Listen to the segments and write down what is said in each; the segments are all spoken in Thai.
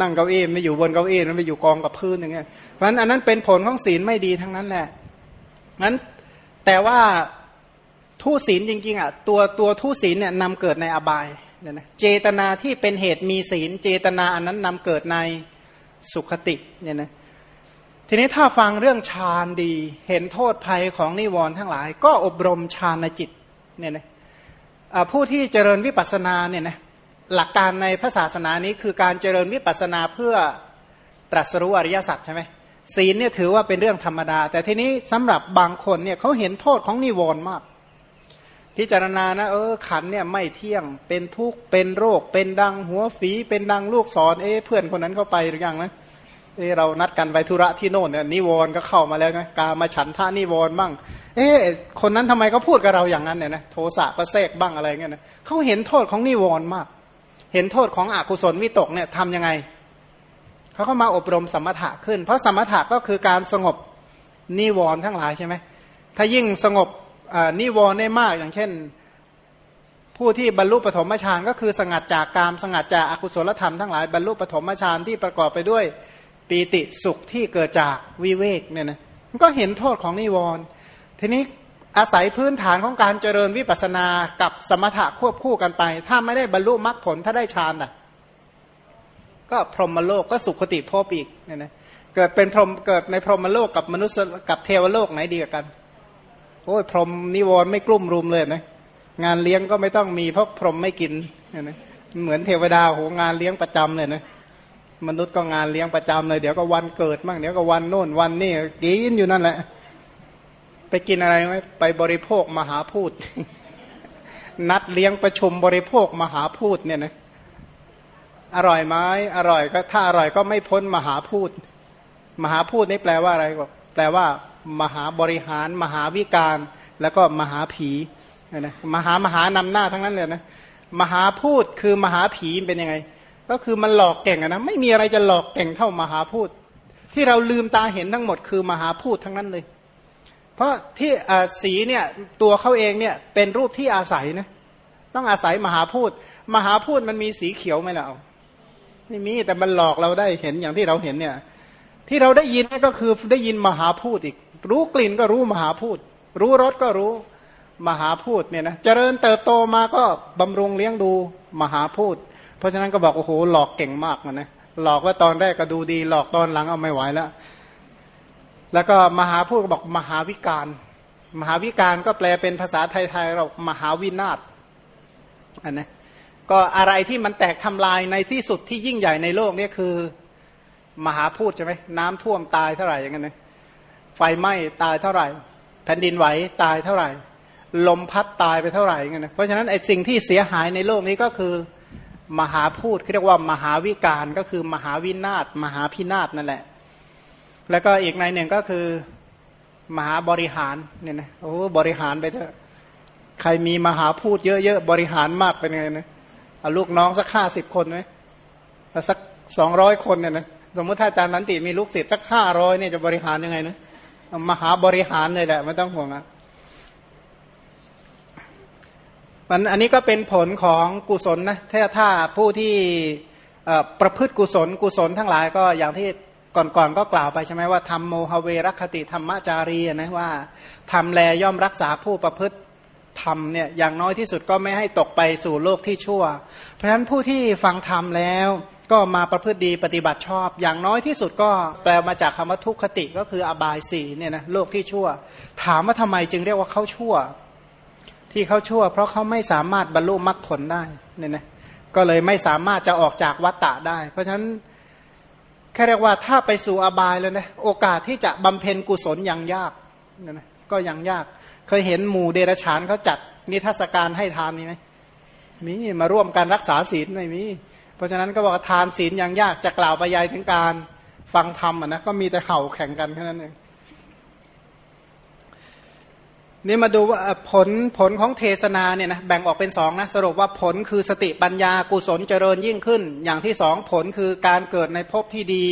นั่งเก้าอี้ไม่อยู่บนเก้าอี้นั้นไปอยู่กองกับพื้นอย่างเงี้ยเพราะฉะนั้นอันนั้นเป็นผลของศีลไม่ดีทั้งนั้นแหละงั้นแต่ว่าทุศีลจริงๆอะตัวตัวทุศีลเนี่ยนำเกิดในอบายเนี่ยนะเจตนาที่เป็นเหตุมีศีล เจตนาอันนั้นนำเกิดในสุขติเนี่ยนะทีนี้ถ้าฟังเรื่องฌานดี เห็นโทษภัยของนิวรณ์ทั้งหลาย ก็อบรมฌานจิตเนี่ยนะผู้ที่เจริญวิปัสสนาเนี่ยนะ หลักการในพระศาสนานี้คือการเจริญวิปัสนาเพื่อตรัสรู้อริยสัจใช่ไหมศีลเนี่ยถือว่าเป็นเรื่องธรรมดา แต่ทีนี้สำหรับบางคนเนี่ยเขาเห็นโทษของนิวรณ์มาก พิจารณานะเออขันเนี่ยไม่เที่ยงเป็นทุกข์เป็นโรค เป็นดังหัวฝีเป็นดังลูกศรเอ๊เพื่อนคนนั้นเข้าไปหรือยังนะเออเรานัดกันไปธุระที่โน่นเนี่ยนิวรณ์ก็เข้ามาแล้วนะกามาฉันท่านิวรณ์บ้าง เอ๊คนนั้นทำไมเขาพูดกับเราอย่างนั้นเนี่ยนะโทสะก็แทรกบ้างอะไรเงี้ยนะเขาเห็นโทษของนิวรณ์มาก เห็นโทษของอกุศลวิตกเนี่ยทำยังไงเขาก็มาอบรมสมถะขึ้น เพราะสมถะก็คือการสงบนิวรณ์ทั้งหลายใช่ไหมถ้ายิ่งสงบนิวรณ์ได้มากอย่างเช่น ผู้ที่บรรลุปฐมฌานก็คือสงัดจากกามสงัดจากอากุศลธรรมทั้งหลายบรรลุปฐมฌานที่ประกอบไปด้วยปีติสุขที่เกิดจากวิเวกเนี่ยนะมันก็เห็นโทษของนิวรณ์ทีนี้ อาศัยพื้นฐานของการเจริญวิปัสสนากับสมถะควบคู่กันไป ถ้าไม่ได้บรรลุมรรคผลถ้าได้ฌานอะ ก็พรหมโลกก็สุขติภพอีกเนี่ยนะเกิดเป็นพรหมเกิดในพรหมโลกกับมนุษย์กับเทวโลกไหนดีกัน โอ้ยพรหมนิวรณ์ไม่กลุ่มรุมเลยนะงานเลี้ยงก็ไม่ต้องมีเพราะพรหมไม่กินเนี่ยนะเหมือนเทวดาโหงานเลี้ยงประจำเลยนะมนุษย์ก็งานเลี้ยงประจำเลย เดี๋ยวก็วันเกิดมั่งเดี๋ยวก็วันโน่นวันนี่กินอยู่นั่นแหละ ไปกินอะไรไหมไปบริโภคมหาพูด นัดเลี้ยงประชุมบริโภคมหาพูดเนี่ยนะอร่อยไหมอร่อยก็ถ้าอร่อยก็ไม่พ้นมหาพูด มหาพูดนี่แปลว่าอะไรแปลว่า มหาบริหาร มหาวิการ แล้วก็มหาผีนะมหามหานำหน้าทั้งนั้นเลยนะมหาพูดคือมหาผีเป็นยังไง ก็คือมันหลอกเก่งนะไม่มีอะไรจะหลอกเก่งเท่ามหาพูด ที่เราลืมตาเห็นทั้งหมดคือมหาพูดทั้งนั้นเลย เพราะที่สีเนี่ยตัวเขาเองเนี่ยเป็นรูปที่อาศัยนะต้องอาศัยมหาพูดมหาพูดมันมีสีเขียวไหมล่ะไม่มีแต่มันหลอกเราได้เห็นอย่างที่เราเห็นเนี่ย ที่เราได้ยินก็คือได้ยินมหาพูดอีก รู้กลิ่นก็รู้มหาพูดรู้รสก็รู้มหาพูดเนี่ยนะเจริญเติบโตมาก็บำรุงเลี้ยงดูมหาพูดเพราะฉะนั้นก็บอกโอ้โหหลอกเก่งมากนนะหลอกว่าตอนแรกก็ดูดี หลอกตอนหลังเอาไม่ไหวแล้ว แล้วก็มหาพูดบอกมหาวิการ มหาวิการก็แปลเป็นภาษาไทยๆเรามหาวินาศอันนะก็อะไรที่มันแตกทำลายในที่สุดที่ยิ่งใหญ่ในโลกนี่คือ มหาพูดใช่ไหมน้ำท่วมตายเท่าไหร่อย่างเงี้ยไฟไหม้ตายเท่าไหร่ แผ่นดินไหวตายเท่าไหร่ ลมพัดตายไปเท่าไหร่อย่างเงี้ยเพราะฉะนั้นไอ้สิ่งที่เสียหายในโลกนี้ก็คือ มหาพูดเรียกว่ามหาวิการก็คือมหาวินาศมหาพินาศนั่นแหละ แล้วก็อีกในหนึ่งก็คือมหาบริหารเนี่ยนะโอ้บริหารไปเถอะ ใครมีมหาพูดเยอะๆบริหารมากเป็นไงนะเอาลูกน้องสักห้าสิบคนไหมสักสองร้อยคนเนี่ยนะสมมติถ้าอาจารย์นันติมีลูกศิษย์สักห้าร้อยเนี่ยจะบริหารยังไงนะมหาบริหารเลยแหละไม่ต้องห่วงอะมันอันนี้ก็เป็นผลของกุศลนะถ้าถ้าผู้ที่ประพฤติกุศลกุศลทั้งหลายก็อย่างที่ ก่อนๆก็กล่าวไปใช่ไหมว่าทำโมหเวรคติธรรมจารีนะว่าทำแลย่อมรักษาผู้ประพฤติธรรมเนี่ยอย่างน้อยที่สุดก็ไม่ให้ตกไปสู่โลกที่ชั่ว เพราะฉะนั้นผู้ที่ฟังธรรมแล้วก็มาประพฤติดีปฏิบัติชอบ อย่างน้อยที่สุดก็แปลมาจากคำว่าทุกขติก็คืออบายสีเนี่ยนะโลกที่ชั่ว ถามว่าทำไมจึงเรียกว่าเขาชั่ว ที่เขาชั่ว เพราะเขาไม่สามารถบรรลุมรรคผลได้เนี่ยนะก็เลยไม่สามารถจะออกจากวัฏฏะได้ เพราะฉะนั้น แค่เรียกว่าถ้าไปสู่อบายแล้วนะโอกาสที่จะบำเพ็ญกุศลยังยากนี่ยนะก็ยังยาก เคยเห็นหมู่เดรฉานเขาจัดนิทรรศการให้ทานนี่ไหมมีมาร่วมการรักษาศีลไม่มี เพราะฉะนั้นก็บอกทานศีลยังยากจะกล่าวไปยายถึงการฟังธรรมอะนะก็มีแต่เห่าแข่งกันแค่นั้นเอง นี่มาดูว่าผลผลของเทศนาเนี่ยนะแบ่งออกเป็นสองนะสรุปว่าผลคือสติปัญญากุศลเจริญยิ่งขึ้น อย่างที่สองผลคือการเกิดในภพที่ดี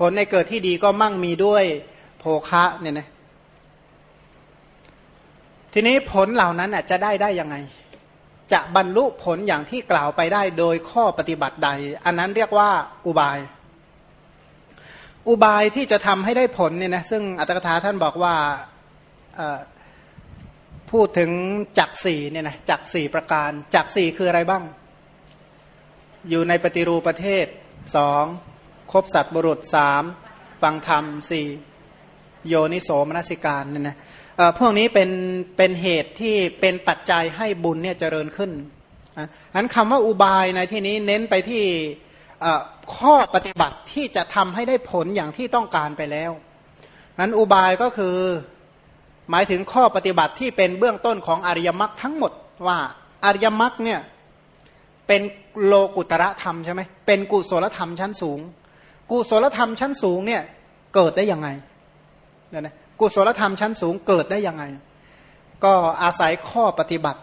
ผลในเกิดที่ดีก็มั่งมีด้วยโภคะเนี่ยนะทีนี้ผลเหล่านั้นจะได้ได้ยังไง จะบรรลุผลอย่างที่กล่าวไปได้โดยข้อปฏิบัติใด อันนั้นเรียกว่าอุบาย อุบายที่จะทำให้ได้ผลเนี่ยนะซึ่งอัตถกถาท่านบอกว่า พูดถึงจักสี่เนี่ยนะจักสี่ประการจักสี่คืออะไรบ้าง อยู่ในปฏิรูปประเทศสองคบสัตว์บุรุษสามฟังธรรมสี่โยนิโสมนสิการเนี่ยนะพวกนี้เป็นเป็นเหตุที่เป็นปัจจัยให้บุญเนี่ยเจริญขึ้นอันคำว่าอุบายในที่นี้เน้นไปที่ข้อปฏิบัติที่จะทำให้ได้ผลอย่างที่ต้องการไปแล้วนั้นอุบายก็คือ หมายถึงข้อปฏิบัติที่เป็นเบื้องต้นของอริยมรรคทั้งหมดว่าอริยมรรคเนี่ยเป็นโลกุตระธรรมใช่ไหมเป็นกุศลธรรมชั้นสูง กุศลธรรมชั้นสูงเนี่ยเกิดได้ยังไงเนี่ยนะกุศลธรรมชั้นสูงเกิดได้ยังไง ก็อาศัยข้อปฏิบัติ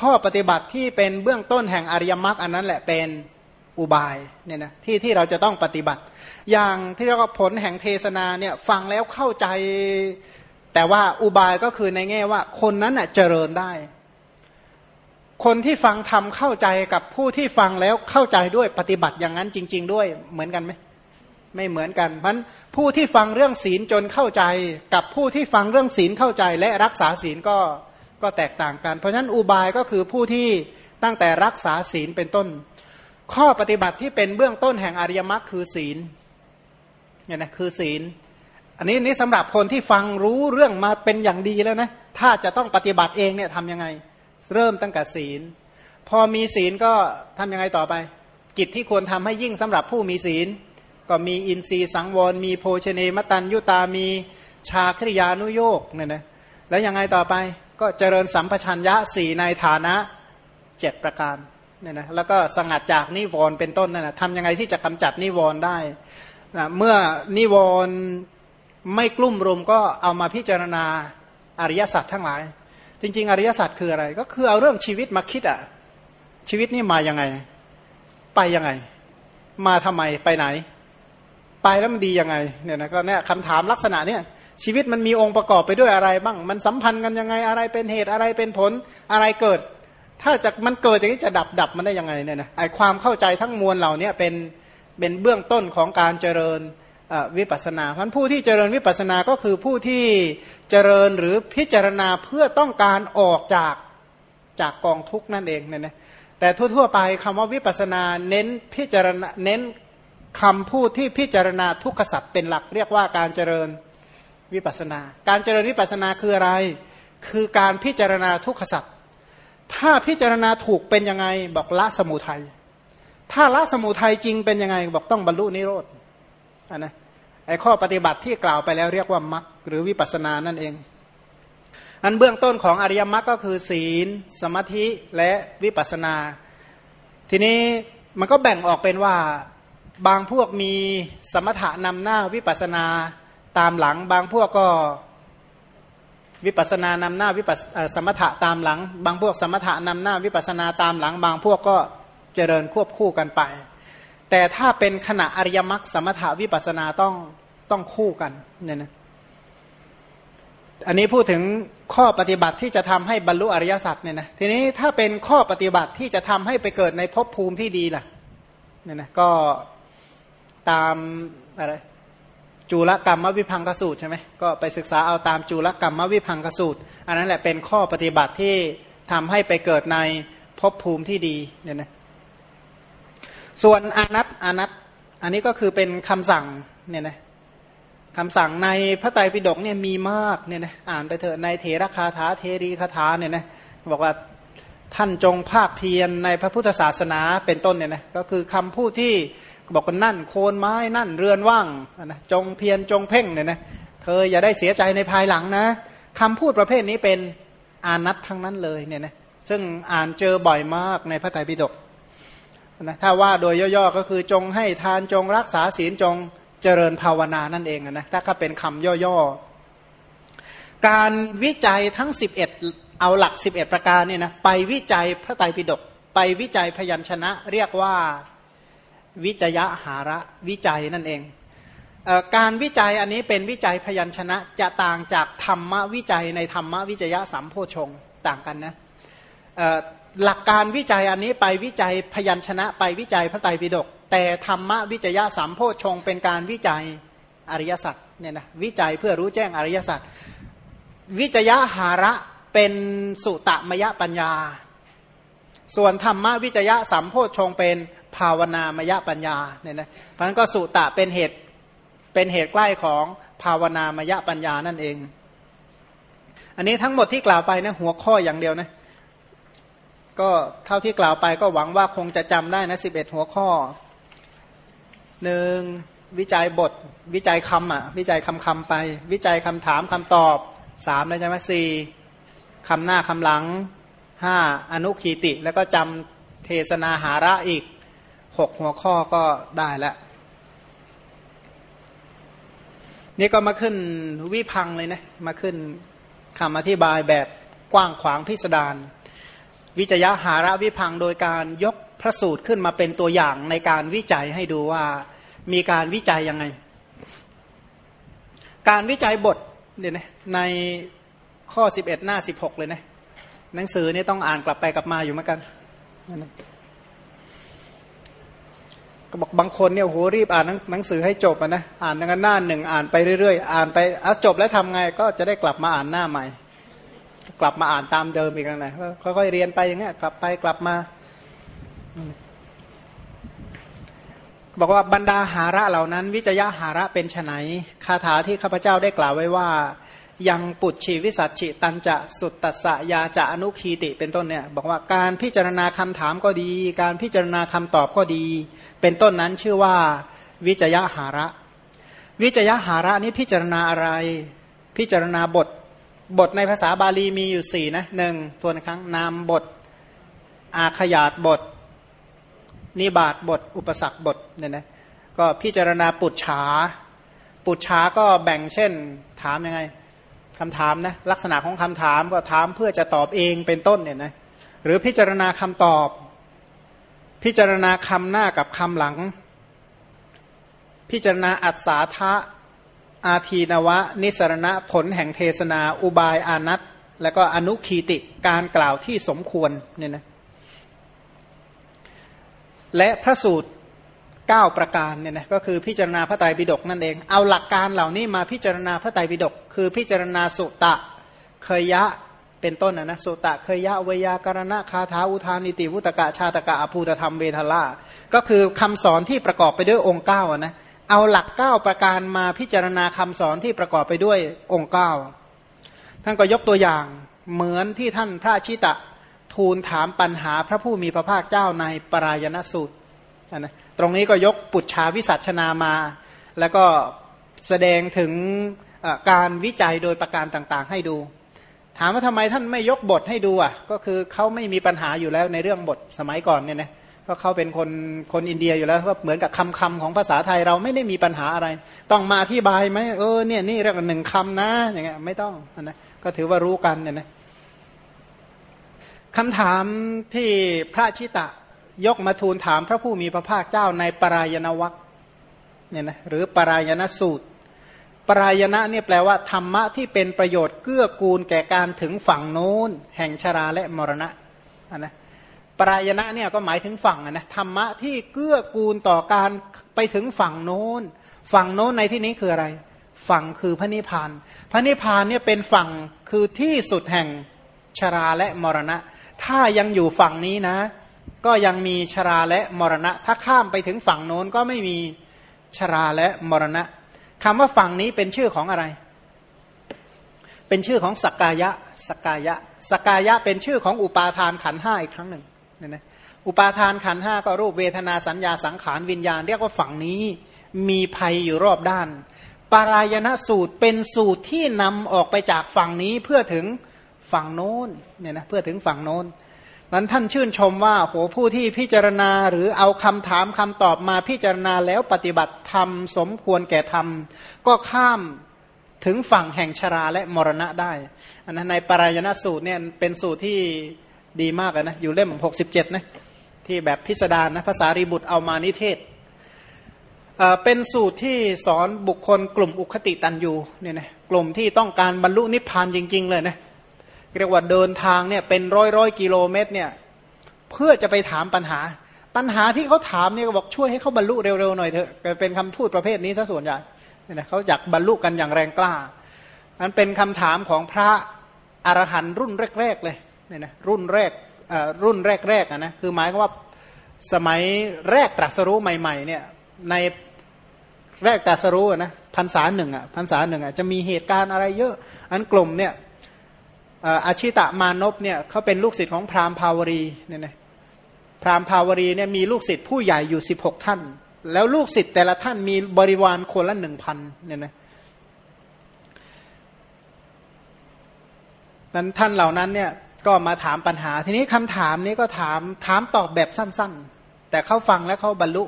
ข้อปฏิบัติที่เป็นเบื้องต้นแห่งอริยมรรคอันนั้นแหละเป็นอุบายเนี่ยนะที่ที่เราจะต้องปฏิบัติ อย่างที่เรียกว่าผลแห่งเทศนาเนี่ยฟังแล้วเข้าใจ แต่ว่าอุบายก็คือในแง่ว่า คนนั้นน่ะเจริญได้ คนที่ฟังทำเข้าใจกับผู้ที่ฟังแล้วเข้าใจด้วยปฏิบัติอย่างนั้นจริง ๆ ด้วยเหมือนกันไหมไม่เหมือนกันเพราะผู้ที่ฟังเรื่องศีลจนเข้าใจ กับผู้ที่ฟังเรื่องศีลเข้าใจ และรักษาศีลก็ก็แตกต่างกัน เพราะฉะนั้นอุบายก็คือผู้ที่ตั้งแต่รักษาศีลเป็นต้น ข้อปฏิบัติที่เป็นเบื้องต้นแห่งอริยมรรคคือศีลเนี่ยนะคือศีล อันนี้นี่สำหรับคนที่ฟังรู้เรื่องมาเป็นอย่างดีแล้วนะ ถ้าจะต้องปฏิบัติเองเนี่ยทำยังไง เริ่มตั้งแต่ศีล พอมีศีลก็ทำยังไงต่อไป กิจที่ควรทำให้ยิ่งสำหรับผู้มีศีล ก็มีอินทรีย์สังวร มีโภชเนมตันยุตามีชาคริยานุโยกเนี่ยนะแล้วยังไงต่อไปก็เจริญสัมปชัญญะสี่ในฐานะเจ็ดประการเนี่ยนะแล้วก็สงัดจากนิวรณ์เป็นต้นนั่นนะทำยังไงที่จะกำจัดนิวรณ์ได้นะเมื่อนิวรณ์ ไม่กลุ่มรุมก็เอามาพิจารณาอริยสัจทั้งหลาย จริง ๆ อริยสัจคืออะไร ก็คือเอาเรื่องชีวิตมาคิดอะชีวิตนี่มายังไง ไปยังไง มาทำไมไปไหน ไปแล้วมันดียังไงเนี่ยนะก็เนี่ยคำถามลักษณะเนี่ยชีวิตมันมีองค์ประกอบไปด้วยอะไรบ้าง มันสัมพันธ์กันยังไงอะไรเป็นเหตุอะไรเป็นผลอะไรเกิด ถ้าจะมันเกิดอย่างนี้จะดับดับมันได้ยังไงเนี่ยนะไอความเข้าใจทั้งมวลเหล่านี้เป็นเป็นเบื้องต้นของการเจริญ วิปัสนาเพราะผู้ที่เจริญวิปัสนาก็คือผู้ที่เจริญหรือพิจารณาเพื่อต้องการออกจากจากกองทุกนั่นเองเนี่ยนะแต่ทั่วๆไปคำว่าวิปัสนาเน้นพิจารณาเน้นคำพูดที่พิจารณาทุกขสัตว์เป็นหลัก เรียกว่าการเจริญวิปัสนา การเจริญวิปัสนาคืออะไร คือการพิจารณาทุกขสัตว์ถ้าพิจารณาถูกเป็นยังไงบอกละสมุทัยถ้าละสมุทัยจริงเป็นยังไงบอกต้องบรรลุนิโรธอันนะ ไอข้อปฏิบัติที่กล่าวไปแล้วเรียกว่ามรรคหรือวิปัสสนานั่นเอง อันเบื้องต้นของอริยมรรคก็คือศีล สมาธิและวิปัสสนา ทีนี้มันก็แบ่งออกเป็นว่าบางพวกมีสมถะนำหน้าวิปัสสนาตามหลัง บางพวกก็วิปัสสนานำหน้าวิปัสสมถะตามหลัง บางพวกสมถะนำหน้าวิปัสสนาตามหลัง บางพวกก็เจริญควบคู่กันไป แต่ถ้าเป็นขณะอริยมรรคสมถะวิปัสสนาต้อง ต้องคู่กันเนี่ยนะอันนี้พูดถึงข้อปฏิบัติที่จะทำให้บรรลุอริยสัจเนี่ยนะทีนี้ถ้าเป็นข้อปฏิบัติที่จะทำให้ไปเกิดในภพภูมิที่ดีล่ะเนี่ยนะก็ตามอะไรจุลกรรมวิพังกสูตรใช่ไหมก็ไปศึกษาเอาตามจุลกรรมวิพังกสูตร อันนั้นแหละเป็นข้อปฏิบัติที่ทำให้ไปเกิดในภพภูมิที่ดีเนี่ยนะส่วนอนัตอนัตอันนี้ก็คือเป็นคำสั่งเนี่ยนะ คำสั่งในพระไตรปิฎกเนี่ยมีมากเนี่ยนะอ่านไปเถอะในเถระคาถาเทรีคาถาเนี่ยนะบอกว่าท่านจงภาคเพียรในพระพุทธศาสนาเป็นต้นเนี่ยนะก็คือคำพูดที่บอกว่านั่นโคนไม้นั่นเรือนว่างนะจงเพียรจงเพ่งเนี่ยนะเธออย่าได้เสียใจในภายหลังนะคำพูดประเภทนี้เป็นอานัตทั้งนั้นเลยเนี่ยนะซึ่งอ่านเจอบ่อยมากในพระไตรปิฎกนะถ้าว่าโดยย่อๆก็คือจงให้ทานจงรักษาศีลจง เจริญภาวนานั่นเองนะถ้าก็เป็นคำย่อๆ การวิจัยทั้ง 11 เอาหลัก 11 ประการเนี่ยนะไปวิจัยพระไตรปิฎกไปวิจัยพยัญชนะเรียกว่าวิจยะหาระวิจัยนั่นเองการวิจัยอันนี้เป็นวิจัยพยัญชนะจะต่างจากธรรมวิจัยในธรรมวิจยะสัมโพชงต่างกันนะหลักการวิจัยอันนี้ไปวิจัยพยัญชนะไปวิจัยพระไตรปิฎก แต่ธรรมวิจยะสัมโพชงเป็นการวิจัยอริยสัจเนี่ยนะวิจัยเพื่อรู้แจ้งอริยสัจวิจยะหาระเป็นสุตมยปัญญา ส่วนธรรมวิจยะสัมโพชงเป็นภาวนามยปัญญาเนี่ยนะเพราะนั้นก็สุตะเป็นเหตุเป็นเหตุใกล้ของภาวนามยปัญญานั่นเอง อันนี้ทั้งหมดที่กล่าวไปนะหัวข้ออย่างเดียวนะก็เท่าที่กล่าวไปก็หวังว่าคงจะจำได้นะสิบเอ็ดหัวข้อ หนึ่งวิจัยบท วิจัยคำอะ วิจัยคำคำไป วิจัยคำถามคำตอบสามเลยใช่ไหมสี่คำหน้าคำหลังห้าอนุคีติ แล้วก็จำเทศนาหาระอีกหกหัวข้อก็ได้แล้วนี่ก็มาขึ้นวิพังเลยนะ มาขึ้นคำอธิบายแบบกว้างขวางพิสดารวิจยะหาระวิพังโดยการยก พระสูตรขึ้นมาเป็นตัวอย่างในการวิจัยให้ดูว่ามีการวิจัยยังไง การวิจัยบทเนี่ยนะในข้อ 11 หน้า 16 เลยนะหนังสือนี่ต้องอ่านกลับไปกลับมาอยู่เหมือนกันก็บอกบางคนเนี่ยโหรีบอ่านหนังสือให้จบนะ อ่านงหน้าหนึ่งอ่านไปเรื่อยๆ อ่านไปเอาจบแล้วทำไงก็จะได้กลับมาอ่านหน้าใหม่ กลับมาอ่านตามเดิมอีกแล้วนะค่อยๆเรียนไปอย่างเงี้ยกลับไปกลับมา บอกว่าบรรดาหาระเหล่านั้น วิจยะหาระเป็นไนคาถาที่ข้าพเจ้าได้กล่าวไว้ว่ายังปุจชีวิสัชชิตันจะสุตตสยาจะอนุคีติเป็นต้นเนี่ยบอกว่าการพิจารณาคำถามก็ดี การพิจารณาคำตอบก็ดี เป็นต้นนั้นชื่อว่า วิจยะหาระ วิจยะหาระนี้พิจารณาอะไร พิจารณาบทบทในภาษาบาลีมีอยู่สี่นะหนึ่งส่วนครั้งนามบท อาขยาตบท นิบาตบท อุปสรรคบทเนี่ยนะก็พิจารณาปุจฉา ปุจฉาก็แบ่งเช่น ถามยังไงคำถามนะลักษณะของคำถามก็ถามเพื่อจะตอบเองเป็นต้นเนี่ยนะหรือพิจารณาคำตอบ พิจารณาคำหน้ากับคำหลัง พิจารณาอัศาทะอาทีนวะ นิสรณะผลแห่งเทศนา อุบายอานัตแล้วก็อนุคีติการกล่าวที่สมควรเนี่ยนะ และพระสูตร 9 ประการเนี่ยนะก็คือพิจารณาพระไตรปิฎกนั่นเอง เอาหลักการเหล่านี้มาพิจารณาพระไตรปิฎกคือพิจารณาสุตะเคยยะเป็นต้นนะนะสุตะเคยยะเวยากรณะคาถาอุทานิติวุตกะชาตกะอภูตธรรมเวทละก็คือคำสอนที่ประกอบไปด้วยองค์เก้านะเอาหลักเก้าประการมาพิจารณาคำสอนที่ประกอบไปด้วยองค์เก้าท่านก็ยกตัวอย่างเหมือนที่ท่านพระชิตะ ทูลถามปัญหาพระผู้มีพระภาคเจ้าในปรายณสูตรนะตรงนี้ก็ยกปุจชาวิสัชนามา แล้วก็แสดงถึงการวิจัยโดยประการต่างๆ ให้ดู ถามว่าทำไมท่านไม่ยกบทให้ดูอะ ก็คือเขาไม่มีปัญหาอยู่แล้วในเรื่องบทสมัยก่อนเนี่ยนะก็เขาเป็นคนคนอินเดียอยู่แล้วก็เหมือนกับคำคำของภาษาไทยเราไม่ได้มีปัญหาอะไร ต้องมาที่บายไหมเออเนี่ยนี่เรียกว่าหนึ่งคำนะอย่างเงี้ยไม่ต้องนะก็ถือว่ารู้กันเนี่ยนะ คำถามที่พระชิตะยกมาทูลถามพระผู้มีพระภาคเจ้าในปรายณวัคเนี่ยนะหรือปรายณสูตร ปรายณะเนี่ยแปลว่าธรรมะที่เป็นประโยชน์เกื้อกูลแก่การถึงฝั่งโน้น แห่งชราและมรณะนะปรายณะเนี่ยก็หมายถึงฝั่งนะธรรมะที่เกื้อกูลต่อการไปถึงฝั่งโน้น ฝั่งโน้นในที่นี้คืออะไร ฝั่งคือพระนิพพาน พระนิพพานเนี่ยเป็นฝั่งคือที่สุดแห่งชราและมรณะ ถ้ายังอยู่ฝั่งนี้นะ ก็ยังมีชราและมรณะ ถ้าข้ามไปถึงฝั่งโน้นก็ไม่มีชราและมรณะคำว่าฝั่งนี้เป็นชื่อของอะไร เป็นชื่อของสกกายะสกกายะสกกายะเป็นชื่อของอุปาทานขันห้าอีกครั้งหนึ่งเนี่ยนะอุปาทานขันห้าก็รูปเวทนาสัญญาสังขารวิญญาณ เรียกว่าฝั่งนี้มีภัยอยู่รอบด้าน ปารายณสูตรเป็นสูตรที่นำออกไปจากฝั่งนี้เพื่อถึง ฝั่งโน้นเนี่ยนะเพื่อถึงฝั่งโน้นมันท่านชื่นชมว่าโหผู้ที่พิจารณาหรือเอาคำถามคำตอบมาพิจารณาแล้วปฏิบัติธรรมสมควรแก่ธรรม ก็ข้ามถึงฝั่งแห่งชราและมรณะได้ อันนั้นในปารายณสูตรเนี่ยเป็นสูตรที่ดีมากนะอยู่เล่มหกสิบเจ็ดนะที่แบบพิสดารนะภาษารีบุตรเอามานิเทศเป็นสูตรที่สอนบุคคลกลุ่มอุคติตันยูเนี่ยนะกลุ่มที่ต้องการบรรลุนิพพานจริง ๆ เลยนะ เรียกว่าเดินทางเนี่ยเป็นร้อยร้อยกิโลเมตรเนี่ยเพื่อจะไปถามปัญหา ปัญหาที่เขาถามเนี่ยบอกช่วยให้เขาบรรลุเร็วๆหน่อยเถอะเป็นคำพูดประเภทนี้ซะส่วนใหญ่นะเขาอยากบรรลุกันอย่างแรงกล้ามันเป็นคำถามของพระอรหันต์รุ่นแรก ๆ เลยเนี่ยนะรุ่นแรกรุ่นแรกๆนะคือหมายก็ว่าสมัยแรกตรัสรู้ใหม่ๆเนี่ยในแรกตรัสรู้นะพรรษาหนึ่งอะพรรษาหนึ่งอะจะมีเหตุการณ์อะไรเยอะ อันกลุ่มเนี่ย อาชิตะมานพเนี่ยเขาเป็นลูกศิษย์ของพราหมณ์ภาวรีเนี่ยนะพราหมณ์ภาวรีเนี่ยมีลูกศิษย์ผู้ใหญ่อยู่สิบหกท่าน แล้วลูกศิษย์แต่ละท่านมีบริวารคนละหนึ่งพันเนี่ยนะนั้นท่านเหล่านั้นเนี่ยก็มาถามปัญหา ทีนี้คำถามนี้ก็ถามถามตอบแบบสั้น ๆ แต่เขาฟังแล้วเขาบรรลุ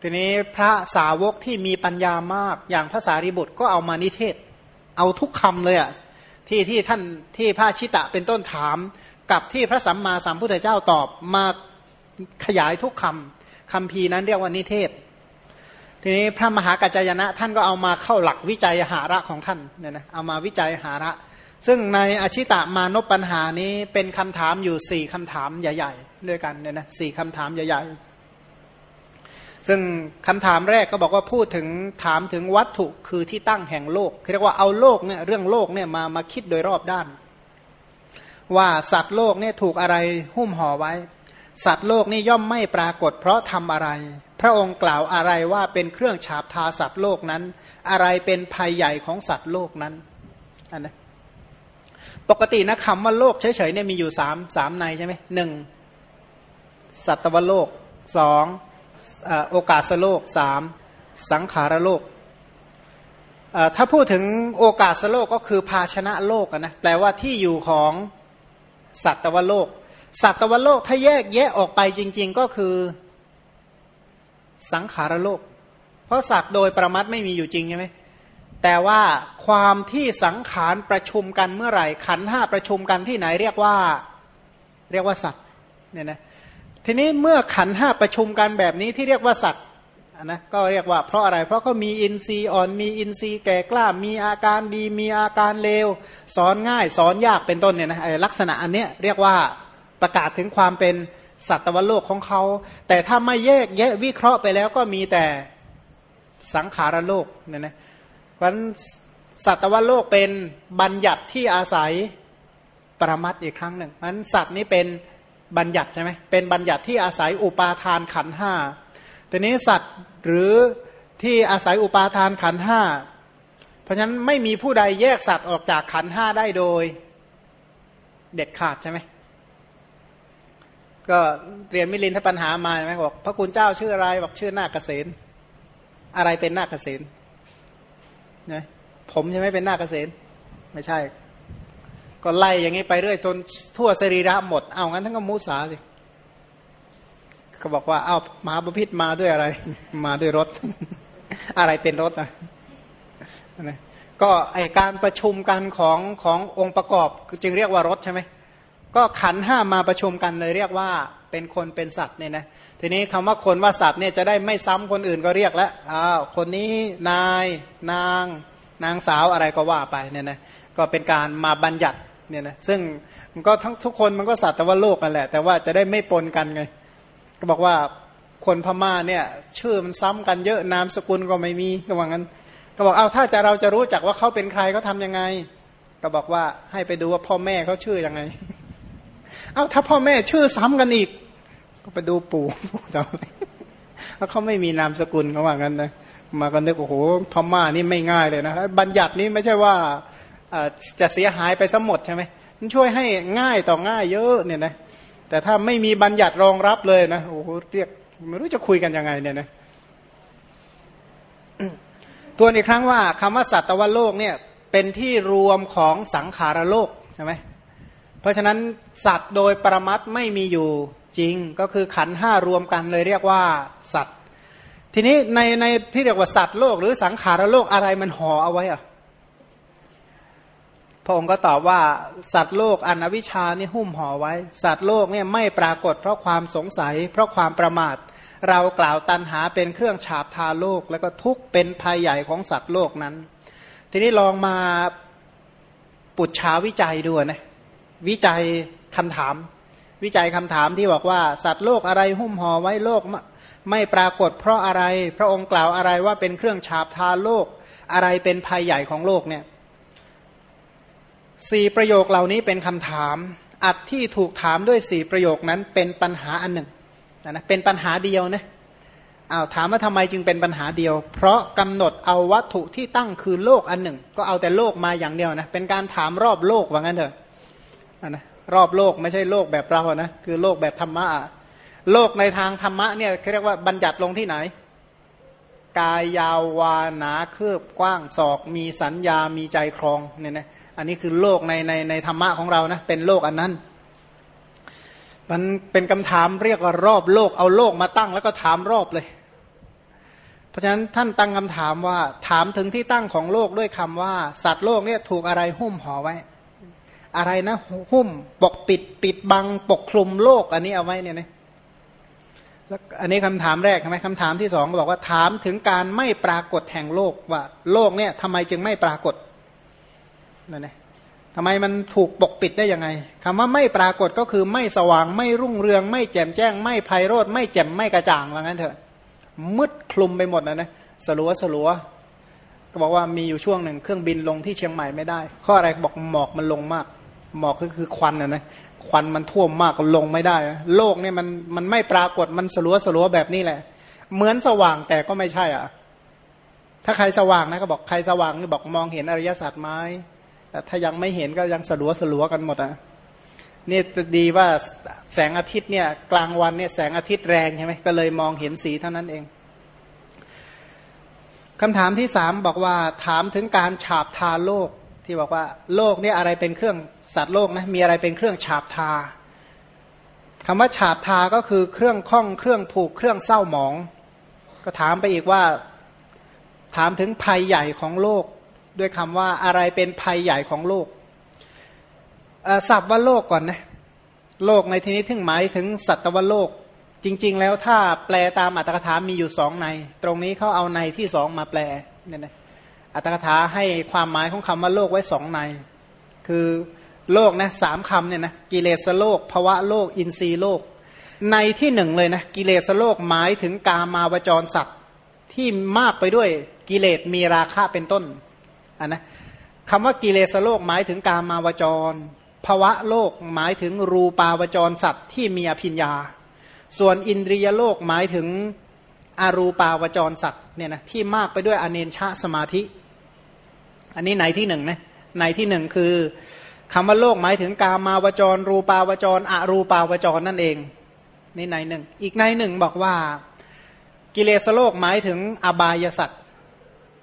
ทีนี้พระสาวกที่มีปัญญามากอย่างพระสารีบุตรก็เอามานิเทศ เอาทุกคำเลยอะ่ะ ที่ที่ท่านที่พระชิตะเป็นต้นถาม กับที่พระสัมมาสัมพุทธเจ้าตอบมาขยายทุกคำคำพีนั้นเรียกว่านิเทศ ทีนี้พระมหากัจจยนะท่านก็เอามาเข้าหลักวิจัยหาระของท่านเนี่ยนะเอามาวิจัยหาระ ซึ่งในอชิตะมานพปัญหานี้เป็นคำถามอยู่สี่คำถามใหญ่ ๆ ด้วยกันเนี่ยนะสี่คำถามใหญ่ ๆ ซึ่งคำถามแรกก็บอกว่าพูดถึงถามถึงวัตถุคือที่ตั้งแห่งโลกเรียกว่าเอาโลกเนี่ยเรื่องโลกเนี่ยมามาคิดโดยรอบด้าน ว่าสัตว์โลกเนี่ยถูกอะไรหุ้มห่อไว้ สัตว์โลกนี่ย่อมไม่ปรากฏ เพราะทำอะไร พระองค์กล่าวอะไรว่าเป็นเครื่องฉาบทาสัตว์โลกนั้น อะไรเป็นภัยใหญ่ของสัตว์โลกนั้นอันนะปกตินะคำว่าโลกเฉยๆเนี่ยมีอยู่สามสามในใช่ไหมหนึ่งสัตวโลกสอง โอกาสโลกสามสังขารโลก ถ้าพูดถึงโอกาสโลกก็คือภาชนะโลกนะแปลว่าที่อยู่ของสัตวโลก สัตวโลกถ้าแยกแยะออกไปจริง ๆ ก็คือสังขารโลก เพราะสัตว์โดยประมัดไม่มีอยู่จริงใช่ไหมแต่ว่าความที่สังขารประชุมกันเมื่อไหร่ ขันห้าประชุมกันที่ไหนเรียกว่า เรียกว่าสัตว์เนี่ยนะ ทีนี้เมื่อขันห้าประชุมกันแบบนี้ที่เรียกว่าสัตว์นะก็เรียกว่าเพราะอะไร เพราะเขามีอินทรีย์อ่อนมีอินทรีย์แก่กล้ามีอาการดีมีอาการเลว สอนง่ายสอนยากเป็นต้นเนี่ยนะลักษณะอันเนี้ยเรียกว่าประกาศถึงความเป็นสัตวโลกของเขา แต่ถ้าไม่แยกแยะวิเคราะห์ไปแล้วก็มีแต่สังขารโลกเนี่ยนะเพราะสัตวโลกเป็นบัญญัติที่อาศัยปรมัตอีกครั้งหนึ่งมันสัตว์นี้เป็น บัญญัติใช่ไหมเป็นบัญญัติที่อาศัยอุปาทานขันห้าทีนี้สัตว์หรือที่อาศัยอุปาทานขันห้าเพราะฉะนั้นไม่มีผู้ใดแยกสัตว์ออกจากขันห้าได้โดยเด็ดขาดใช่ไหมก็เรียนมิลินทปัญหามาใช่ไหมบอกพระคุณเจ้าชื่ออะไรบอกชื่อนาคเกษณอะไรเป็นนาคเกษณนะผมใช่ไหมเป็นหน้าเกษตรไม่ใช่ ก็ไล่อย่างนี้ไปเรื่อยจนทั่วสรีระหมด เอางั้นทั้งก็มุสาสิเขาบอกว่า เอามาบพิษมาด้วยอะไร มาด้วยรถ อะไรเป็นรถอะนะก็ไอการประชุมกันของขององค์ประกอบจึงเรียกว่ารถใช่ไหมก็ขันห้ามาประชุมกันเลยเรียกว่าเป็นคนเป็นสัตว์เนี่ยนะทีนี้คำว่าคนว่าสัตว์เนี่ยจะได้ไม่ซ้ำคนอื่นก็เรียกแล้วอ้าวคนนี้นาย นาง นางสาวอะไรก็ว่าไปเนี่ยนะก็เป็นการมาบัญญัติ เนี่ยนะซึ่งมันก็ทั้งทุกคนมันก็สัตว์แต่ว่าโลกนั่นแหละ แต่ว่าจะได้ไม่ปนกันไง ก็บอกว่าคนพม่าเนี่ยชื่อมันซ้ำกันเยอะนามสกุลก็ไม่มีก็ว่างั้น ก็บอกเอาถ้าจะเราจะรู้จักว่าเขาเป็นใครเขาทายังไง ก็บอกว่าให้ไปดูว่าพ่อแม่เขาชื่อยังไง เอาถ้าพ่อแม่ชื่อซ้ำกันอีก ก็ไปดูปู่จำแล้วเขาไม่มีนามสกุลเขาว่างั้นนะมากันนึกโอ้โหพม่านี่ไม่ง่ายเลยนะบัญญัตินี้ไม่ใช่ว่า จะเสียหายไปสมหมดใช่ไหมมันช่วยให้ง่ายต่อง่ายเยอะเนี่ยนะแต่ถ้าไม่มีบัญญัติรองรับเลยนะโอ้โหเรียกไม่รู้จะคุยกันยังไงเนี่ยนะตัวอีกครั้งว่าคำว่าสัตวโลกเนี่ยเป็นที่รวมของสังขารโลกใช่ไหมเพราะฉะนั้นสัตว์โดยประมัดไม่มีอยู่จริงก็คือขันห้ารวมกันเลยเรียกว่าสัตว์ ทีนี้ในในที่เรียกว่าสัตว์โลกหรือสังขารโลกอะไรมันห่อเอาไว้อะ พระองค์ก็ตอบว่าสัตว์โลกอนวิชานี่หุ้มห่อไว้ สัตว์โลกเนี่ยไม่ปรากฏเพราะความสงสัย เพราะความประมาท เรากล่าวตันหาเป็นเครื่องฉาบทาโลก แล้วก็ทุกเป็นภัยใหญ่ของสัตว์โลกนั้น ทีนี้ลองมาปุจฉาวิจัยดูนะวิจัยคำถาม วิจัยคำถามที่บอกว่า สัตว์โลกอะไรหุ้มห่อไว้โลกไม่ปรากฏเพราะอะไร พระองค์กล่าวอะไรว่าเป็นเครื่องฉาบทาโลกอะไรเป็นภัยใหญ่ของโลกเนี่ย สี่ประโยคเหล่านี้เป็นคำถาม อัดที่ถูกถามด้วยสี่ประโยคนั้นเป็นปัญหาอันหนึ่งนะนะเป็นปัญหาเดียวนะอ้าวถามว่าทำไมจึงเป็นปัญหาเดียว เพราะกำหนดเอาวัตถุที่ตั้งคือโลกอันหนึ่ง ก็เอาแต่โลกมาอย่างเดียวนะเป็นการถามรอบโลกว่างั้นเถอะนะรอบโลกไม่ใช่โลกแบบเรานะคือโลกแบบธรรมะโลกในทางธรรมะเนี่ยเรียกว่าบัญญัติลงที่ไหน กายยาววานาคืบกว้างศอก มีสัญญามีใจครองเนี่ยนะ อันนี้คือโลกในในในธรรมะของเรานะเป็นโลกอันนั้น มันเป็นคำถามเรียกว่ารอบโลกเอาโลกมาตั้งแล้วก็ถามรอบเลย เพราะฉะนั้นท่านตั้งคำถามว่า ถามถึงที่ตั้งของโลกด้วยคำว่า สัตว์โลกเนี่ยถูกอะไรหุ้มห่อไว้ อะไรนะหุ้มปกปิดปิดบังปกคลุมโลกอันนี้เอาไว้เนี่ยนะอันนี้คำถามแรกใช่ไหมคำถามที่สองบอกว่าถามถึงการไม่ปรากฏแห่งโลกว่า โลกเนี่ยทำไมจึงไม่ปรากฏ นั่นเองทำไมมันถูกปกปิดได้ยังไงคำว่าไม่ปรากฏก็คือไม่สว่างไม่รุ่งเรือง ไม่แจ่มแจ้ง ไม่ไพโรธไม่แจ่มไม่กระจ่างว่างั้นเถอะมืดคลุมไปหมดนะนะสลัวสลัวก็บอกว่ามีอยู่ช่วงหนึ่งเครื่องบินลงที่เชียงใหม่ไม่ได้ ข้ออะไรบอกหมอกมันลงมาก หมอกก็คือควันนะนะควันมันท่วมมากลงไม่ได้ โลกเนี่ยมันมันไม่ปรากฏมันสลัวสลัวแบบนี้แหละ เหมือนสว่างแต่ก็ไม่ใช่อะ ถ้าใครสว่างนะก็บอกใครสว่างนี่บอกมองเห็นอริยสัจไหม ถ้ายังไม่เห็นก็ยังสลัวสลัวกันหมดอะนี่ดีว่าแสงอาทิตย์เนี่ยกลางวันเนี่ยแสงอาทิตย์แรงใช่ไหมก็เลยมองเห็นสีเท่านั้นเองคำถามที่สามบอกว่าถามถึงการฉาบทาโลกที่บอกว่าโลกนี่อะไรเป็นเครื่องสัตว์โลกนะมีอะไรเป็นเครื่องฉาบทาคำว่าฉาบทาก็คือเครื่องข้องเครื่องผูกเครื่องเศร้าหมอง ก็ถามไปอีกว่า ถามถึงภัยใหญ่ของโลก ด้วยคำว่าอะไรเป็นภัยใหญ่ของโลกศัพท์ว่าโลกก่อนนะโลกในที่นี้ถึงหมายถึงสัตวโลก จริง ๆ แล้วถ้าแปลตามอัตถกถามีอยู่สองใน ตรงนี้เขาเอาในที่สองมาแปลเนี่ยนะอัตถกถาให้ความหมายของคำว่าโลกไว้สองใน คือโลกนะสามคำเนี่ยนะกิเลสโลกภวะโลก อินทรีโลก ในที่หนึ่งเลยนะกิเลสโลกหมายถึงกามาวจรสัตว์ที่มากไปด้วยกิเลสมีราคะเป็นต้น อันนะคำว่ากิเลสโลกหมายถึงกามาวจรภวะโลกหมายถึงรูปาวจรสัตว์ที่มีอภิญญา ส่วนอินทรียโลกหมายถึงอารูปาวจรสัตว์เนี่ยนะที่มากไปด้วยอเนชาสมาธิ อันนี้ในที่หนึ่งนะในที่หนึ่งคือคำว่าโลกหมายถึงกามาวจร รูปาวจรอรูปาวจรนั่นเองนี่ในหนึ่ง อีกในหนึ่งบอกว่า กิเลสโลกหมายถึงอบายสัตว์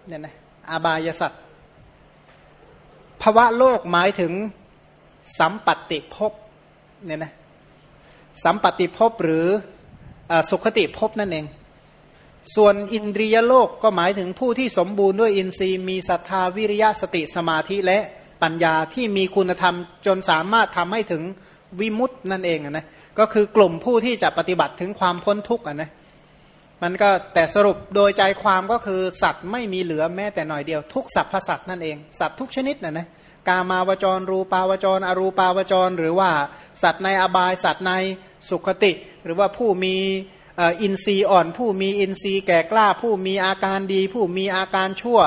เนี่ยนะอบายสัตว์ ภาวะโลกหมายถึงสัมปติภพเนี่ยนะสัมปติภพหรืออสุขติภพนั่นเอง ส่วนอินทรียโลกก็หมายถึงผู้ที่สมบูรณ์ด้วยอินทรีย์มีศรัทธาวิริยะสติสมาธิและปัญญาที่มีคุณธรรมจนสามารถทำให้ถึงวิมุตต์นั่นเองนะก็คือกลุ่มผู้ที่จะปฏิบัติถึงความพ้นทุกข์นะ มันก็แต่สรุปโดยใจความก็คือสัตว์ไม่มีเหลือแม้แต่หน่อยเดียว ทุกสัตว์พสัตว์นั่นเอง สัตว์ทุกชนิดนะนะกามาวจร รูปาวจร อรูปาวจร หรือว่าสัตว์ในอบายสัตว์ในสุขติ หรือว่าผู้มีอินทรีย์อ่อน ผู้มีอินทรีย์แก่กล้า ผู้มีอาการดี ผู้มีอาการชั่ว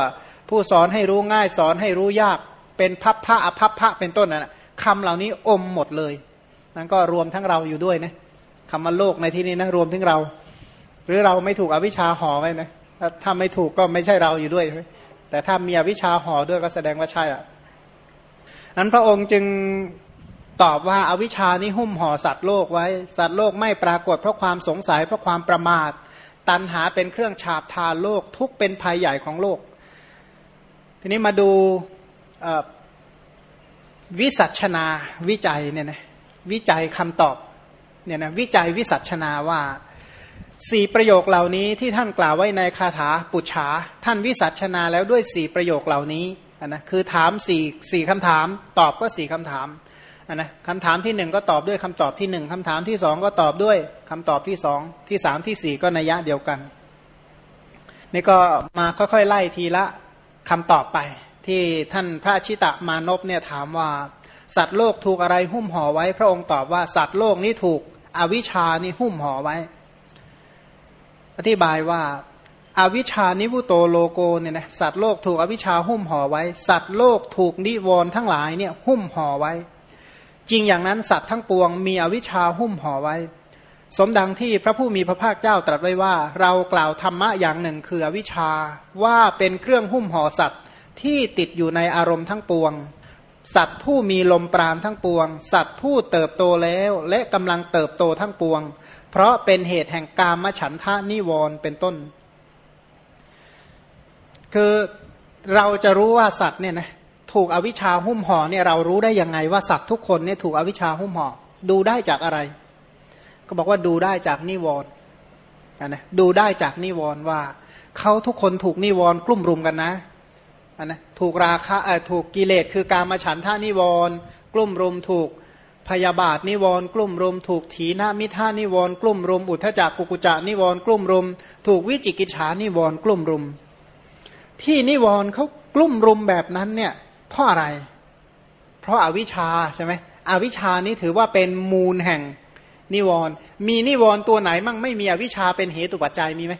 ผู้สอนให้รู้ง่ายสอนให้รู้ยากเป็นพับพระอภัพพระเป็นต้นนะคำเหล่านี้อมหมดเลยนั่นก็รวมทั้งเราอยู่ด้วยนะคำว่าโลกในที่นี้นะรวมทั้งเรา หรือเราไม่ถูกอวิชชาห่อไว้นะถ้าไม่ถูกก็ไม่ใช่เราอยู่ด้วยแต่ถ้ามีอวิชชาห่อด้วยก็แสดงว่าใช่อะนั้นพระองค์จึงตอบว่าอาวิชานี้หุ้มห่อสัตว์โลกไว้ สัตว์โลกไม่ปรากฏเพราะความสงสัยเพราะความประมาท ตันหาเป็นเครื่องฉาบทาโลก ทุกเป็นภัยใหญ่ของโลก ทีนี้มาดูวิสัชนาวิจัยเนี่ยนะวิจัยคำตอบเนี่ยนะวิจัยวิสัชนาว่า สี่ประโยคเหล่านี้ที่ท่านกล่าวไว้ในคาถาปุจฉาท่านวิสัชนาแล้วด้วยสี่ประโยคเหล่านี้นะคือถามสี่สี่คำถาม ตอบก็สี่คำถามนะคำถามที่หนึ่งก็ตอบด้วยคำตอบที่หนึ่งคำถามที่สองก็ตอบด้วยคำตอบที่สองที่สามที่สี่ก็นัยยะเดียวกัน นี่ก็มาค่อยๆไล่ทีละคำตอบไป ที่ท่านพระชิตะมานพเนี่ยถามว่า สัตว์โลกถูกอะไรหุ้มห่อไว้ พระองค์ตอบว่าสัตว์โลกนี้ถูกอวิชานี่หุ้มห่อไว้ ธิบายว่าอวิชานิวุโตโลโกเนี่ยนะสัตว์โลกถูกอวิชาหุ้มห่อไว้ สัตว์โลกถูกนิวรณ์ทั้งหลายเนี่ยหุ้มห่อไว้ จริงอย่างนั้นสัตว์ทั้งปวงมีอวิชาหุ้มห่อไว้ สมดังที่พระผู้มีพระภาคเจ้าตรัสไว้ว่า เรากล่าวธรรมะอย่างหนึ่งคืออวิชาว่าเป็นเครื่องหุ้มห่อสัตว์ที่ติดอยู่ในอารมณ์ทั้งปวง สัตว์ผู้มีลมปราณทั้งปวง สัตว์ผู้เติบโตแล้วและกำลังเติบโตทั้งปวง เพราะเป็นเหตุแห่งกามฉันทะนิวรณ์เป็นต้น คือเราจะรู้ว่าสัตว์เนี่ยนะถูกอวิชชาหุ้มห่อเนี่ยเรารู้ได้ยังไงว่าสัตว์ทุกคนเนี่ยถูกอวิชชาหุ้มห่อดูได้จากอะไร ก็บอกว่าดูได้จากนิวรณ์นะดูได้จากนิวรณ์ว่าเขาทุกคนถูกนิวรณ์กลุ่มรุมกันนะ นนะถูกราคะถูกกิเลสคือการมาฉันท่านิวรณ์กลุ่มรุมถูกพยาบาทนิวรณ์กลุ่มรุมถูกถีนามิท่านิวรณ์กลุ่มรุมอุทธจักกุกุจานิวรณ์กลุ่มรุม ถูกวิจิกิจฉานิวรณ์กลุ่มรุม ที่นิวรณ์เขากลุ่มรุมแบบนั้นเนี่ยเพราะอะไร เพราะอาวิชชาใช่ไหมอวิชชานี้ถือว่าเป็นมูลแห่งนิวรณ์มีนิวรณ์ตัวไหนมั่งไม่มีอวิชชาเป็นเหตุปัจจัยมีไหม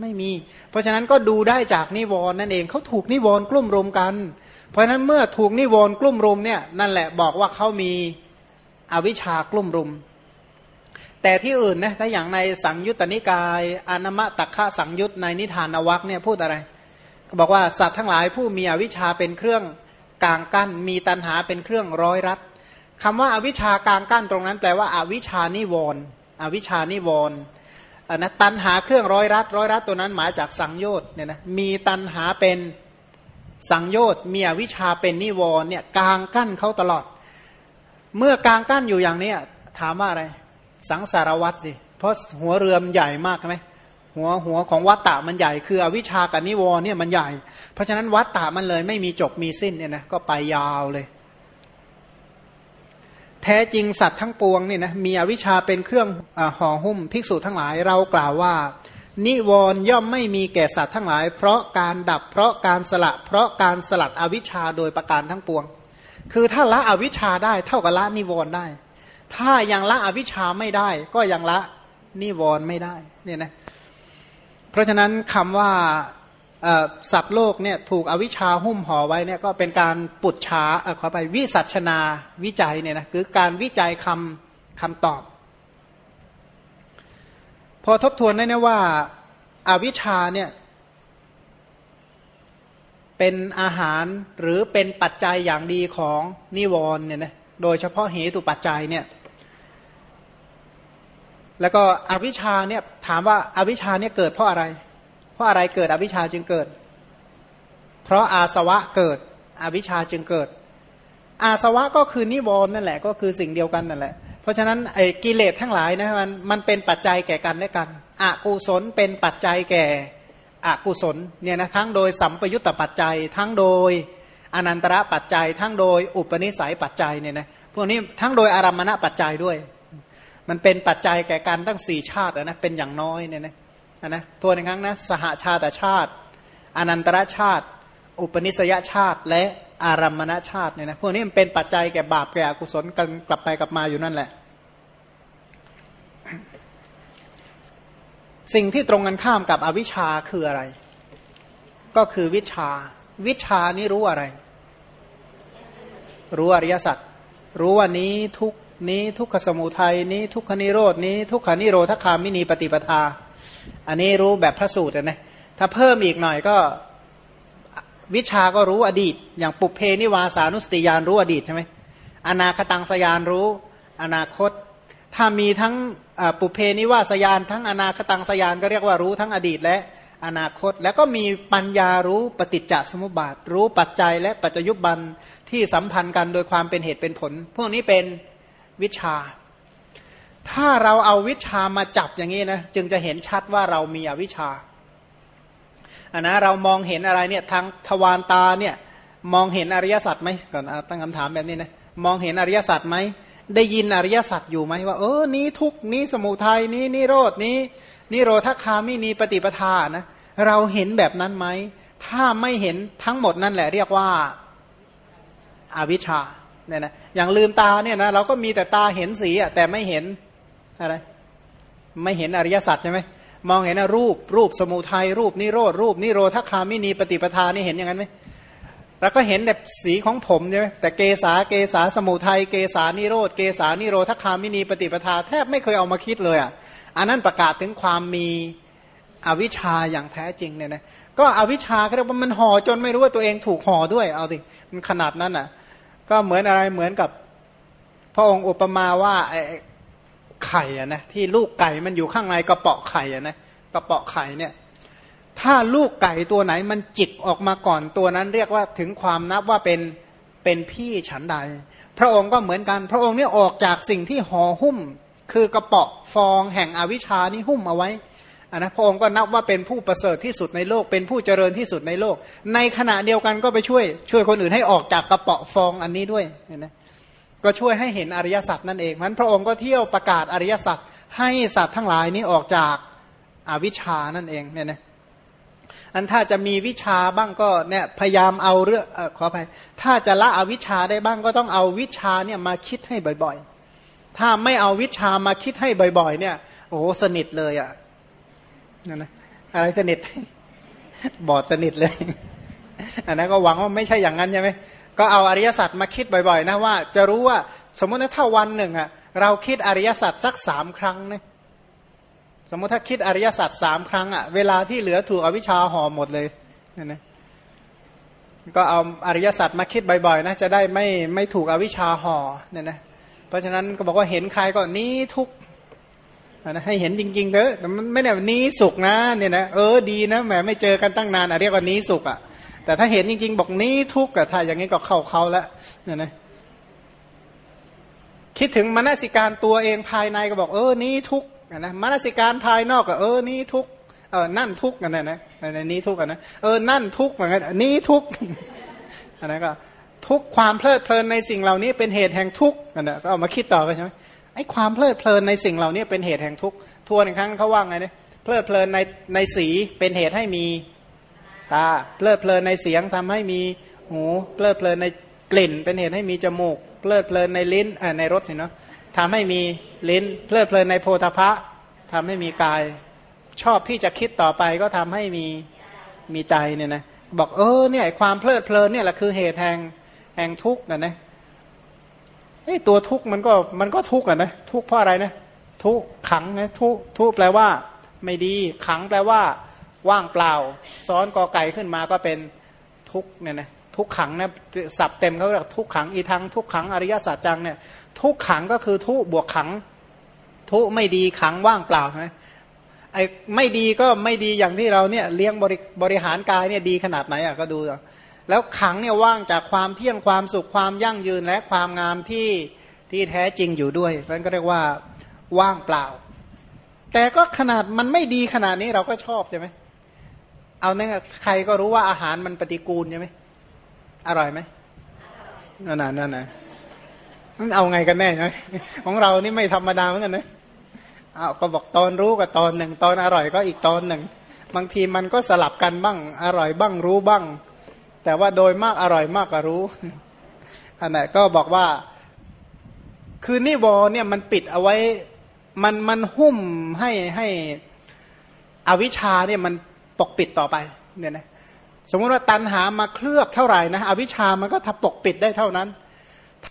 ไม่มี เพราะฉะนั้นก็ดูได้จากนิวรณ์นั่นเองเขาถูกนิวรณ์กลุ่มรุมกัน เพราะฉะนั้นเมื่อถูกนิวรณ์กลุ่มรุมเนี่ยนั่นแหละบอกว่าเขามีอวิชชากลุ่มรุม แต่ที่อื่นนะถ้าอย่างในสังยุตตนิกายอนามะตักขะสังยุตในนิทานวักเนี่ยพูดอะไรบอกว่าสัตว์ทั้งหลายผู้มีอวิชชาเป็นเครื่องกลางกั้น มีตันหาเป็นเครื่องร้อยรัดคำว่าอาวิชากลางกั้นตรงนั้น แปลว่าอาวิชานิวรณ์อวิชานิวร ณ์นะตันหาเครื่องร้อยรัดร้อยรัดตัวนั้นหมายจากสังโยชน์เนี่ยนะมีตันหาเป็นสังโยชน์มีอวิชาเป็นนิวรณ์เนี่ยกลางกั้นเขาตลอด เมื่อกลางกั้นอยู่อย่างนี้ถามว่าอะไร สังสารวัตรสิ เพราะหัวเรือมใหญ่มากใช่ไหมหัวหัวของวัตตะมันใหญ่คืออวิชากับนิวรเนี่ยมันใหญ่ เพราะฉะนั้นวัตตะมันเลยไม่มีจบมีสิ้นเนี่ยนะก็ไปยาวเลย แท้จริงสัตว์ทั้งปวงเนี่ยนะมีอวิชชาเป็นเครื่องห่อหุ้มภิกษุทั้งหลายเรากล่าวว่า นิวรย่อมไม่มีแก่สัตว์ทั้งหลาย เพราะการดับเพราะการสละ เพราะการสลัดอวิชชาโดยประการทั้งปวง คือถ้าละอวิชชาได้เท่ากับละนิวรได้ ถ้ายังละอวิชชาไม่ได้ ก็ยังละนิวรไม่ได้เนี่ยนะเพราะฉะนั้นคำว่า สัตว์โลกเนี่ยถูกอวิชชาหุ้มห่อไว้เนี่ยก็เป็นการปุดช้าขอไปวิสัชนาวิจัยเนี่ยนะคือการวิจัยคำคำตอบ พอทบทวนได้นะว่าอาวิชชาเนี่ยเป็นอาหารหรือเป็นปัจจัยอย่างดีของนิวรณ์เนี่ยนะโดยเฉพาะเหตุปัจจัยเนี่ยแล้วก็อวิชชาเนี่ยถามว่าอาวิชชาเนี่ยเกิดเพราะอะไร ราะอะไรเกิดอวิชชาจึงเกิด เพราะอาสวะเกิด อวิชชาจึงเกิด อาสวะก็คือนิวรณ์นั่นแหละ ก็คือสิ่งเดียวกันนั่นแหละ เพราะฉะนั้นไอ้กิเลสทั้งหลายนะมันมันเป็นปัจจัยแก่กันและกันอกุศลเป็นปัจจัยแก่อกุศลเนี่ยนะทั้งโดยสัมปยุตตปัจจัย ทั้งโดยอนันตระปัจจัย ทั้งโดยอุปนิสัยปัจจัยเนี่ยนะพวกนี้ทั้งโดยอารมณปัจจัยด้วย มันเป็นปัจจัยแก่การตั้งสี่ชาตินะเป็นอย่างน้อยเนี่ยนะ นะตัวหนึ่งครั้งนะสหาชาติชาติ อนันตรชาติ อุปนิสยชาติ และอารัมมณชาติเนี่ยนะพวกนี้มันเป็นปัจจัยแก่บาปแก่อกุศลกันกลับไปกลับมาอยู่นั่นแหละ สิ่งที่ตรงกันข้ามกับอวิชชาคืออะไร ก็คือวิชา วิชานี้รู้อะไร รู้อริยสัจรู้ว่านี้ทุกนี้ทุกขสมุทัยนี้ทุกขนิโรดนี้ ทุกขนิโรธคามินีปฏิปทา อันนี้รู้แบบพระสูตรนะถ้าเพิ่มอีกหน่อยก็วิชาก็รู้อดีต อย่างปุเพนิวาสานุสติยานรู้อดีตใช่ไหมอนาคตังสยานรู้อนาคต ถ้ามีทั้งปุเพนิวาสยานทั้งอนาคตังสยานก็เรียกว่ารู้ทั้งอดีตและอนาคต แล้วก็มีปัญญารู้ปฏิจจสมุปบาท รู้ปัจจัยและปัจจยุบันที่สัมพันธ์กันโดยความเป็นเหตุเป็นผล พวกนี้เป็นวิชา ถ้าเราเอาวิชามาจับอย่างนี้นะจึงจะเห็นชัดว่าเรามีอวิชาอันนะเรามองเห็นอะไรเนี่ยทางทวารตาเนี่ยมองเห็นอริยสัจไหมก่อนตั้งคำถามแบบนี้นะมองเห็นอริยสัจไหมได้ยินอริยสัจอยู่ไหมว่าเออนี้ทุกข์นี้สมุทัยนี้นิโรธนี้นิโรธคามินีปฏิปทานะเราเห็นแบบนั้นไหมถ้าไม่เห็นทั้งหมดนั่นแหละเรียกว่าอวิชชาเนี่ยนะอย่างลืมตาเนี่ยนะเราก็มีแต่ตาเห็นสีอะแต่ไม่เห็น อะไรไม่เห็นอริยสัจใช่ไหมมองเห็นนะรูปรูปสมุทัยรูปนิโรธรูปนิโรธคามินีปฏิปทานี่เห็นอย่างนั้นไหมแล้วก็เห็นแบบสีของผมใช่ไหมแต่เกษาเกษาสมุทัยเกษานิโรธเกษานิโรธคามินีปฏิปทา แทบไม่เคยเอามาคิดเลยอะอันนั้นประกาศถึงความมีอวิชชาอย่างแท้จริงเนี่ยนะก็อวิชชาเขาเรียกว่ามันห่อจนไม่รู้ว่าตัวเองถูกห่อด้วยเอาดิมันขนาดนั้นอะ ก็เหมือนอะไรเหมือนกับ พระองค์อุปมาว่า ไข่อะนะที่ลูกไก่มันอยู่ข้างในกระเปาะไข่อะนะกระเปาะไข่เนี่ย ถ้าลูกไก่ตัวไหนมันจิกออกมาก่อนตัวนั้นเรียกว่าถึงความนับว่าเป็นเป็นพี่ฉันใด พระองค์ก็เหมือนกัน พระองค์เนี่ยออกจากสิ่งที่ห่อหุ้ม คือกระเปาะฟองแห่งอวิชานี่หุ้มเอาไว้อันนะพระองค์ก็นับว่าเป็นผู้ประเสริฐที่สุดในโลก เป็นผู้เจริญที่สุดในโลก ในขณะเดียวกันก็ไปช่วย ช่วยคนอื่นให้ออกจากกระเปาะฟองอันนี้ด้วยเห็นไหม ก็ช่วยให้เห็นอริยสัจนั่นเองมันพระองค์ก็เที่ยวประกาศอริยสัจให้สัตว์ทั้งหลายนี้ออกจากอาวิชานั่นเองเนี่ยนะอันถ้าจะมีวิชาบ้างก็เนี่ยพยายามเอาเรื่องอขออภัยถ้าจะละอวิชาได้บ้างก็ต้องเอาวิชาเนี่ยมาคิดให้บ่อยๆ ถ้าไม่เอาวิชามาคิดให้บ่อย ๆ เนี่ย โอ้โหสนิทเลยอะ่ะนั่นนะอะไรสนิท บอดสนิทเลย อันนั้นก็หวังว่าไม่ใช่อย่างนั้นใช่ไหม ก็เอาอริยสัจมาคิดบ่อยๆนะว่าจะรู้ว่าสมมติถ้าวันหนึ่งอะเราคิดอริยสัจสักสามครั้งนะสมมติถ้าคิดอริยสัจสามครั้งอะเวลาที่เหลือถูกอวิชชาห่อหมดเลยนี่นะก็เอาอริยสัจมาคิดบ่อยๆนะจะได้ไม่ไม่ถูกอวิชชาห่อเนี่ยนะเพราะฉะนั้นก็บอกว่าเห็นใครก็นี้ทุกนะให้เห็นจริงๆเถอะแต่มันไม่ได้นี้สุขนะเนี่ยนะเออดีนะแหมไม่เจอกันตั้งนานอะเรียกว่านี้สุขอะ แต่ถ้าเห็นจริง ๆ บอกนี้ทุกข์อะถ้าอย่างนี้ก็เข้าเขาแล้วเนี่ยนะคิดถึงมนสิการตัวเองภายในก็บอกเออนี้ทุกข์นะมนสิการภายนอกก็เออนี้ทุกข์เออนั่นทุกข์กันนะนะในนี้ทุกข์กันนะเออนั่นทุกข์เหมือนกันนี้ทุกข์อันนั้นก็ทุกความเพลิดเพลินในสิ่งเหล่านี้เป็นเหตุแห่งทุกข์นั่นแหละก็เอามาคิดต่อไปใช่ไหมไอ้ความเพลิดเพลินในสิ่งเหล่านี้เป็นเหตุแห่งทุกข์ทวนอีกครั้งเขาว่าไงเนี่ยเพลิดเพลินในในสีเป็นเหตุให้มี ตาเพลิดเพลินในเสียงทำให้มีหูเพลิดเพลินในกลิ่น เป็นเหตุให้มีจมูกเพลิดเพลินในลิ้นในรสสิเนาะทำให้มีลิ้นเพลิดเพลินในโพธพะทำให้มีกาย ชอบที่จะคิดต่อไปก็ทำให้มีมีใจเนี่ยนะบอกเออเนี่ยความเพลิดเพลินเนี่ยแหละคือเหตุแห่งแห่งทุกข์นะนะไอ้ตัวทุกข์มันก็มันก็ทุกข์อะนะทุกข์เพราะอะไรนะทุกขังนะทุกทุกแปลว่า ไม่ดี ขังแปลว่า ว่างเปล่า ซ้อนกอไก่ขึ้นมาก็เป็นทุกเนี่ยนะทุกขังนะสับเต็มเขาเรียกทุกขังอีทังทุกขังอริยสัจจังเนี่ยทุกขังก็คือทุบวกขัง ทุไม่ดีขังว่างเปล่าไหมไอ้ไม่ดีก็ไม่ดีอย่างที่เราเนี่ยเลี้ยงบริบริหารกายเนี่ยดีขนาดไหนอะก็ดู แล้วขังเนี่ยว่างจากความเที่ยงความสุขความยั่งยืนและความงามที่ที่แท้จริงอยู่ด้วยนั่นก็เรียกว่าว่างเปล่า แต่ก็ขนาดมันไม่ดีขนาดนี้เราก็ชอบใช่ไหม เอาเนี่ยใครก็รู้ว่าอาหารมันปฏิกูลใช่ไหมอร่อยไหมนั่นน่ะนั่นน่ะมันเอาไงกันแน่ใช่ไหมของเรานี่ไม่ธรรมดาเหมือนกันนะเอาก็บอกตอนรู้กับตอนหนึ่ง ตอนอร่อยก็อีกตอนหนึ่ง บางทีมันก็สลับกันบ้าง อร่อยบ้างรู้บ้าง แต่ว่าโดยมากอร่อยมากกว่ารู้อันนั้นก็บอกว่า คือนิวรเนี่ยมันปิดเอาไว้ มันมันหุ้มให้ให้อวิชาเนี่ยมัน ปกปิดต่อไปเนี่ยนะสมมติว่าตันหามาเคลือบเท่าไหร่นะอวิชามันก็ทับปกปิดได้เท่านั้น